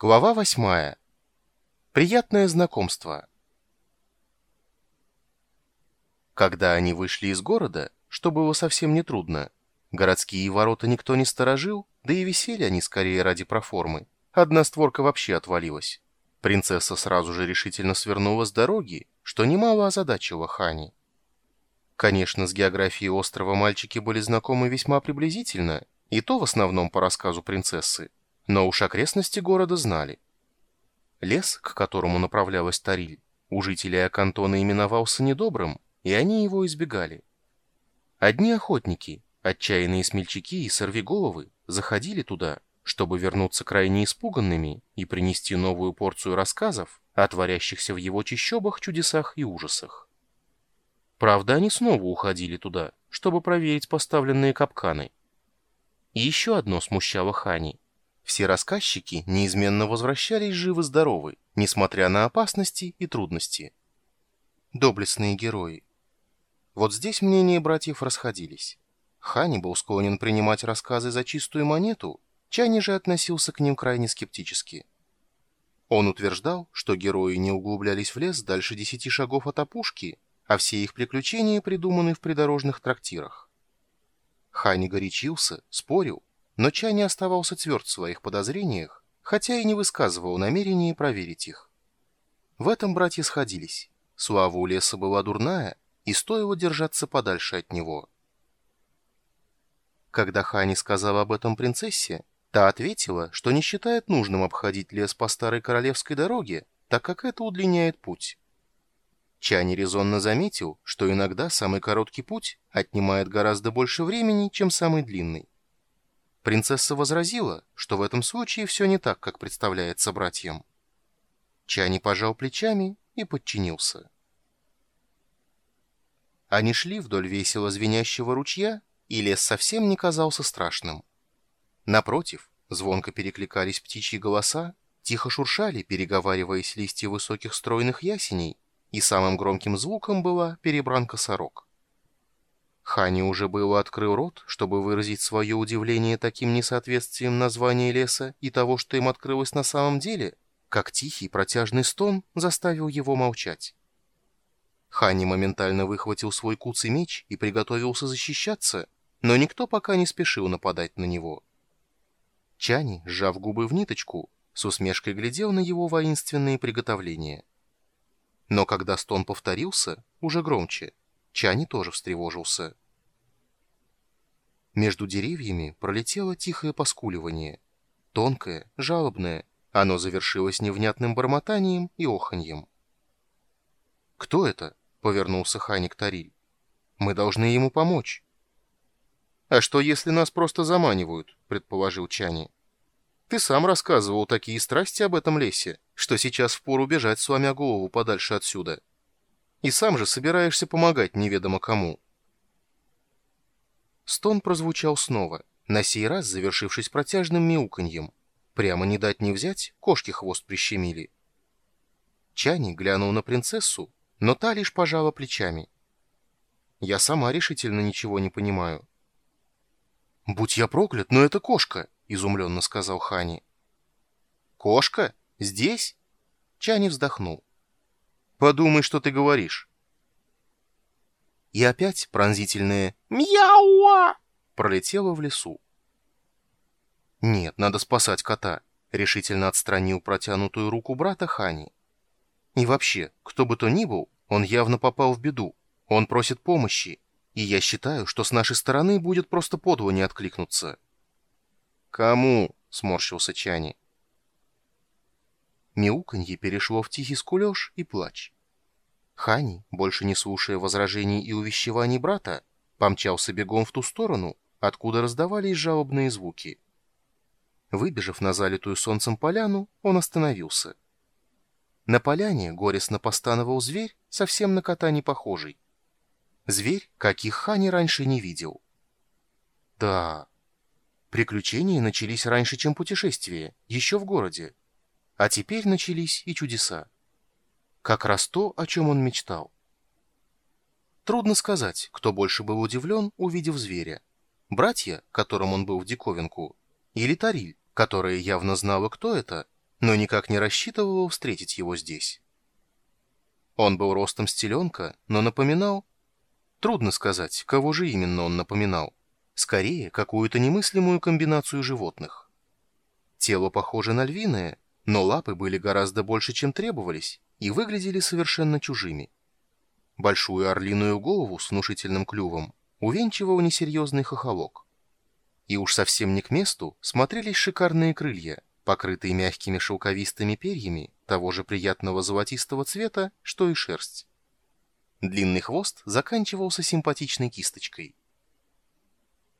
Глава восьмая. Приятное знакомство. Когда они вышли из города, что было совсем нетрудно, городские ворота никто не сторожил, да и висели они скорее ради проформы. Одна створка вообще отвалилась. Принцесса сразу же решительно свернула с дороги, что немало озадачило Хани. Конечно, с географией острова мальчики были знакомы весьма приблизительно, и то в основном по рассказу принцессы но уж окрестности города знали. Лес, к которому направлялась Тариль, у жителей Акантона именовался недобрым, и они его избегали. Одни охотники, отчаянные смельчаки и сорвиголовы, заходили туда, чтобы вернуться крайне испуганными и принести новую порцию рассказов о творящихся в его чащобах чудесах и ужасах. Правда, они снова уходили туда, чтобы проверить поставленные капканы. И еще одно смущало Хани — все рассказчики неизменно возвращались живы-здоровы, несмотря на опасности и трудности. Доблестные герои. Вот здесь мнения братьев расходились. Хани был склонен принимать рассказы за чистую монету, Чани же относился к ним крайне скептически. Он утверждал, что герои не углублялись в лес дальше десяти шагов от опушки, а все их приключения придуманы в придорожных трактирах. Хани горячился, спорил, но Чани оставался тверд в своих подозрениях, хотя и не высказывал намерения проверить их. В этом братья сходились. Слава у леса была дурная, и стоило держаться подальше от него. Когда Хани сказал об этом принцессе, та ответила, что не считает нужным обходить лес по старой королевской дороге, так как это удлиняет путь. Чани резонно заметил, что иногда самый короткий путь отнимает гораздо больше времени, чем самый длинный. Принцесса возразила, что в этом случае все не так, как представляется братьям. Чани пожал плечами и подчинился. Они шли вдоль весело звенящего ручья, и лес совсем не казался страшным. Напротив, звонко перекликались птичьи голоса, тихо шуршали, переговариваясь листья высоких стройных ясеней, и самым громким звуком была перебранка сорок. Хани уже было открыл рот, чтобы выразить свое удивление таким несоответствием названия леса и того, что им открылось на самом деле, как тихий протяжный стон заставил его молчать. Хани моментально выхватил свой куцый меч и приготовился защищаться, но никто пока не спешил нападать на него. Чани, сжав губы в ниточку, с усмешкой глядел на его воинственные приготовления. Но когда стон повторился, уже громче, Чани тоже встревожился. Между деревьями пролетело тихое поскуливание. Тонкое, жалобное. Оно завершилось невнятным бормотанием и оханьем. «Кто это?» — повернулся Ханик Тариль. «Мы должны ему помочь». «А что, если нас просто заманивают?» — предположил Чани. «Ты сам рассказывал такие страсти об этом лесе, что сейчас впору бежать, сломя голову подальше отсюда». И сам же собираешься помогать неведомо кому. Стон прозвучал снова, на сей раз завершившись протяжным мяуканьем. Прямо не дать не взять, кошки хвост прищемили. Чани глянул на принцессу, но та лишь пожала плечами. Я сама решительно ничего не понимаю. «Будь я проклят, но это кошка!» — изумленно сказал Хани. «Кошка? Здесь?» Чани вздохнул. Подумай, что ты говоришь. И опять пронзительное «Мяуа!» пролетело в лесу. «Нет, надо спасать кота», — решительно отстранил протянутую руку брата Хани. «И вообще, кто бы то ни был, он явно попал в беду. Он просит помощи, и я считаю, что с нашей стороны будет просто подло не откликнуться». «Кому?» — сморщился Чани. Мяуканье перешло в тихий скулеж и плач. Хани, больше не слушая возражений и увещеваний брата, помчался бегом в ту сторону, откуда раздавались жалобные звуки. Выбежав на залитую солнцем поляну, он остановился. На поляне горестно постановал зверь, совсем на кота не похожий. Зверь, каких Хани раньше не видел. Да, приключения начались раньше, чем путешествие, еще в городе. А теперь начались и чудеса. Как раз то, о чем он мечтал. Трудно сказать, кто больше был удивлен, увидев зверя. Братья, которым он был в диковинку, или Тариль, которая явно знала, кто это, но никак не рассчитывал встретить его здесь. Он был ростом стеленка, но напоминал... Трудно сказать, кого же именно он напоминал. Скорее, какую-то немыслимую комбинацию животных. Тело похоже на львиное, но лапы были гораздо больше, чем требовались, и выглядели совершенно чужими. Большую орлиную голову с внушительным клювом увенчивал несерьезный хохолок. И уж совсем не к месту смотрелись шикарные крылья, покрытые мягкими шелковистыми перьями того же приятного золотистого цвета, что и шерсть. Длинный хвост заканчивался симпатичной кисточкой.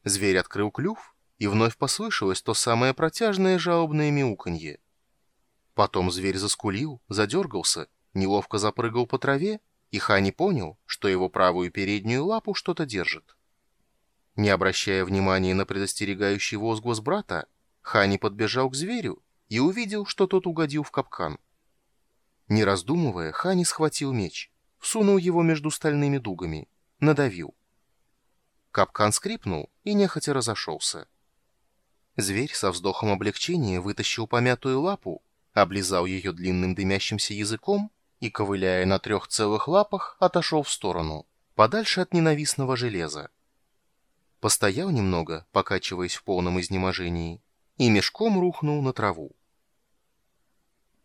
Зверь открыл клюв, и вновь послышалось то самое протяжное жалобное мяуканье. Потом зверь заскулил, задергался, неловко запрыгал по траве и Хани понял, что его правую переднюю лапу что-то держит. Не обращая внимания на предостерегающий возглас брата, Хани подбежал к зверю и увидел, что тот угодил в капкан. Не раздумывая, Хани схватил меч, всунул его между стальными дугами, надавил. Капкан скрипнул и нехотя разошелся. Зверь со вздохом облегчения вытащил помятую лапу, облизал ее длинным дымящимся языком и, ковыляя на трех целых лапах, отошел в сторону, подальше от ненавистного железа. Постоял немного, покачиваясь в полном изнеможении, и мешком рухнул на траву.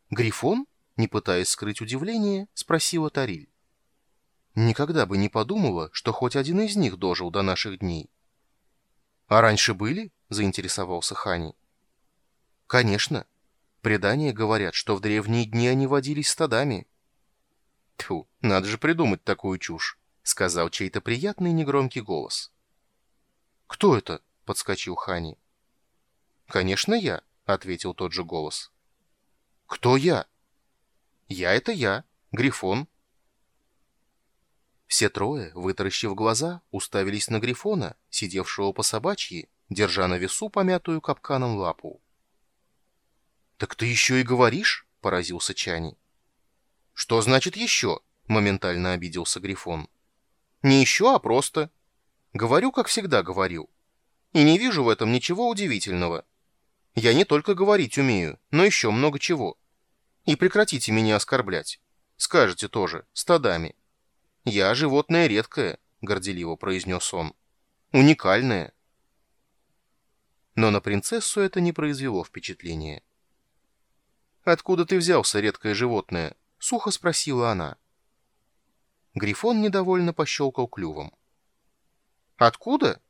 «Грифон?» — не пытаясь скрыть удивление, спросила Тариль. «Никогда бы не подумала, что хоть один из них дожил до наших дней». «А раньше были?» — заинтересовался Хани. «Конечно. Предания говорят, что в древние дни они водились стадами». «Тьфу, надо же придумать такую чушь», — сказал чей-то приятный негромкий голос. «Кто это?» — подскочил Хани. «Конечно, я», — ответил тот же голос. «Кто я?» «Я — это я, Грифон». Все трое, вытаращив глаза, уставились на Грифона, сидевшего по собачьи, держа на весу помятую капканом лапу. «Так ты еще и говоришь?» — поразился Чани. «Что значит «еще»?» — моментально обиделся Грифон. «Не еще, а просто. Говорю, как всегда говорил. И не вижу в этом ничего удивительного. Я не только говорить умею, но еще много чего. И прекратите меня оскорблять. Скажете тоже, стадами. Я животное редкое, горделиво произнес он. Уникальное. Но на принцессу это не произвело впечатления. «Откуда ты взялся, редкое животное?» — сухо спросила она. Грифон недовольно пощелкал клювом. «Откуда?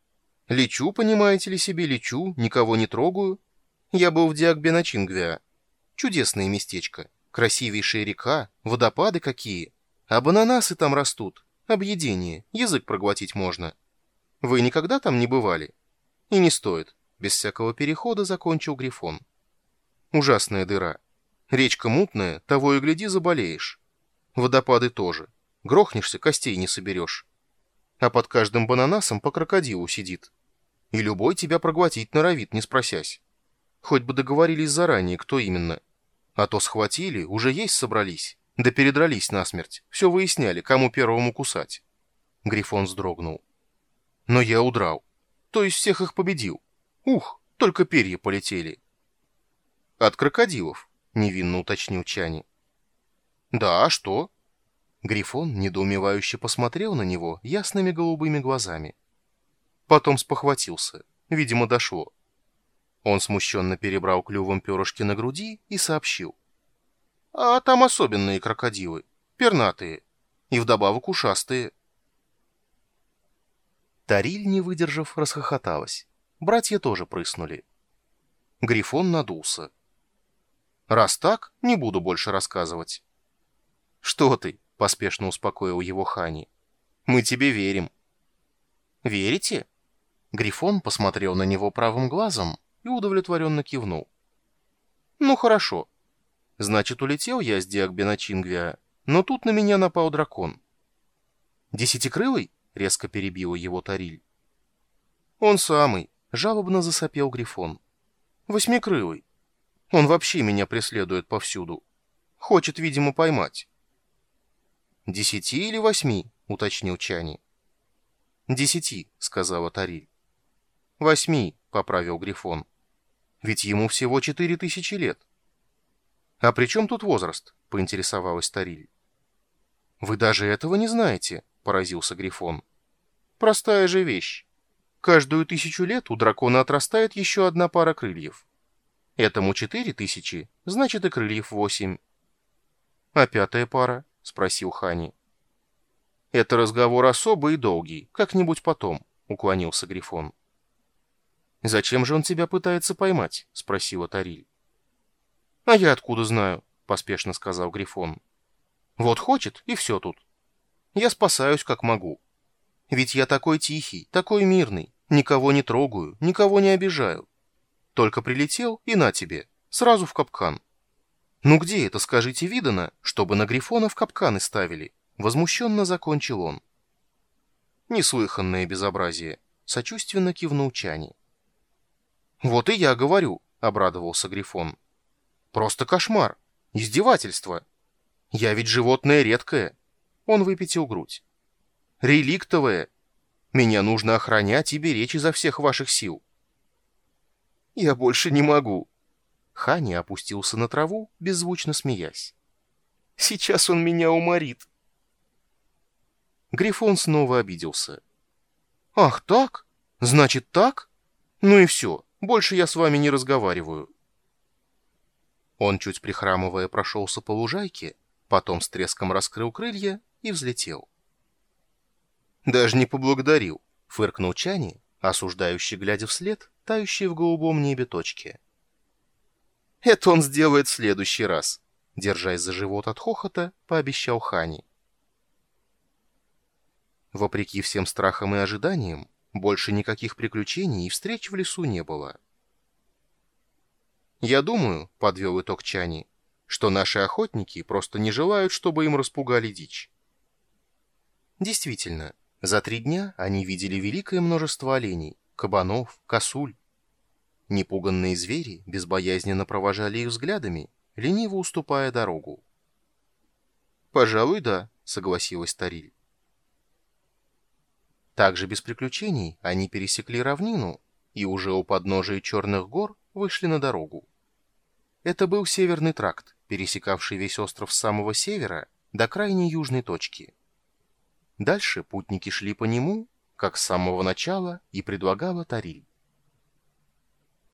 Лечу, понимаете ли себе, лечу, никого не трогаю. Я был в Диагбеначингвиа. Чудесное местечко, красивейшая река, водопады какие. А бананасы там растут, объедение, язык проглотить можно. Вы никогда там не бывали? И не стоит. Без всякого перехода закончил Грифон. Ужасная дыра. Речка мутная, того и гляди, заболеешь. Водопады тоже. Грохнешься, костей не соберешь. А под каждым бананасом по крокодилу сидит. И любой тебя проглотить норовит, не спросясь. Хоть бы договорились заранее, кто именно. А то схватили, уже есть собрались. Да передрались насмерть. Все выясняли, кому первому кусать. Грифон вздрогнул. Но я удрал. То есть всех их победил. Ух, только перья полетели. От крокодилов, невинно уточнил Чани. Да, а что? Грифон недоумевающе посмотрел на него ясными голубыми глазами. Потом спохватился. Видимо, дошло. Он смущенно перебрал клювом перышки на груди и сообщил. «А там особенные крокодилы, пернатые, и вдобавок ушастые». Тариль, не выдержав, расхохоталась. Братья тоже прыснули. Грифон надулся. «Раз так, не буду больше рассказывать». «Что ты?» — поспешно успокоил его Хани. «Мы тебе верим». «Верите?» Грифон посмотрел на него правым глазом, и удовлетворенно кивнул. «Ну хорошо. Значит, улетел я с Диагбена но тут на меня напал дракон». «Десятикрылый?» — резко перебила его Тариль. «Он самый», — жалобно засопел Грифон. «Восьмикрылый. Он вообще меня преследует повсюду. Хочет, видимо, поймать». «Десяти или восьми?» — уточнил Чани. «Десяти», — сказала Тариль. «Восьми», — поправил Грифон. Ведь ему всего четыре тысячи лет. «А при чем тут возраст?» — поинтересовалась Тариль. «Вы даже этого не знаете», — поразился Грифон. «Простая же вещь. Каждую тысячу лет у дракона отрастает еще одна пара крыльев. Этому четыре тысячи, значит и крыльев восемь». «А пятая пара?» — спросил Хани. «Это разговор особый и долгий, как-нибудь потом», — уклонился Грифон. «Зачем же он тебя пытается поймать?» — спросила Тариль. «А я откуда знаю?» — поспешно сказал Грифон. «Вот хочет, и все тут. Я спасаюсь, как могу. Ведь я такой тихий, такой мирный, никого не трогаю, никого не обижаю. Только прилетел, и на тебе, сразу в капкан. Ну где это, скажите, видано, чтобы на Грифона в капканы ставили?» Возмущенно закончил он. Неслыханное безобразие. Сочувственно кивнул Чани. «Вот и я говорю», — обрадовался Грифон. «Просто кошмар. Издевательство. Я ведь животное редкое». Он выпятил грудь. «Реликтовое. Меня нужно охранять и беречь изо всех ваших сил». «Я больше не могу». Хани опустился на траву, беззвучно смеясь. «Сейчас он меня уморит». Грифон снова обиделся. «Ах, так? Значит, так? Ну и все, больше я с вами не разговариваю». Он, чуть прихрамывая, прошелся по лужайке, потом с треском раскрыл крылья и взлетел. «Даже не поблагодарил», — фыркнул Чани, осуждающий, глядя вслед, тающий в голубом небе точки. «Это он сделает в следующий раз», — держась за живот от хохота, пообещал Хани. Вопреки всем страхам и ожиданиям, больше никаких приключений и встреч в лесу не было. «Я думаю», — подвел итог Чани, — «что наши охотники просто не желают, чтобы им распугали дичь». Действительно, за три дня они видели великое множество оленей, кабанов, косуль. Непуганные звери безбоязненно провожали их взглядами, лениво уступая дорогу. «Пожалуй, да», — согласилась Тариль. Также без приключений они пересекли равнину и уже у подножия Черных гор вышли на дорогу. Это был Северный тракт, пересекавший весь остров с самого севера до крайней южной точки. Дальше путники шли по нему, как с самого начала и предлагала Тариль.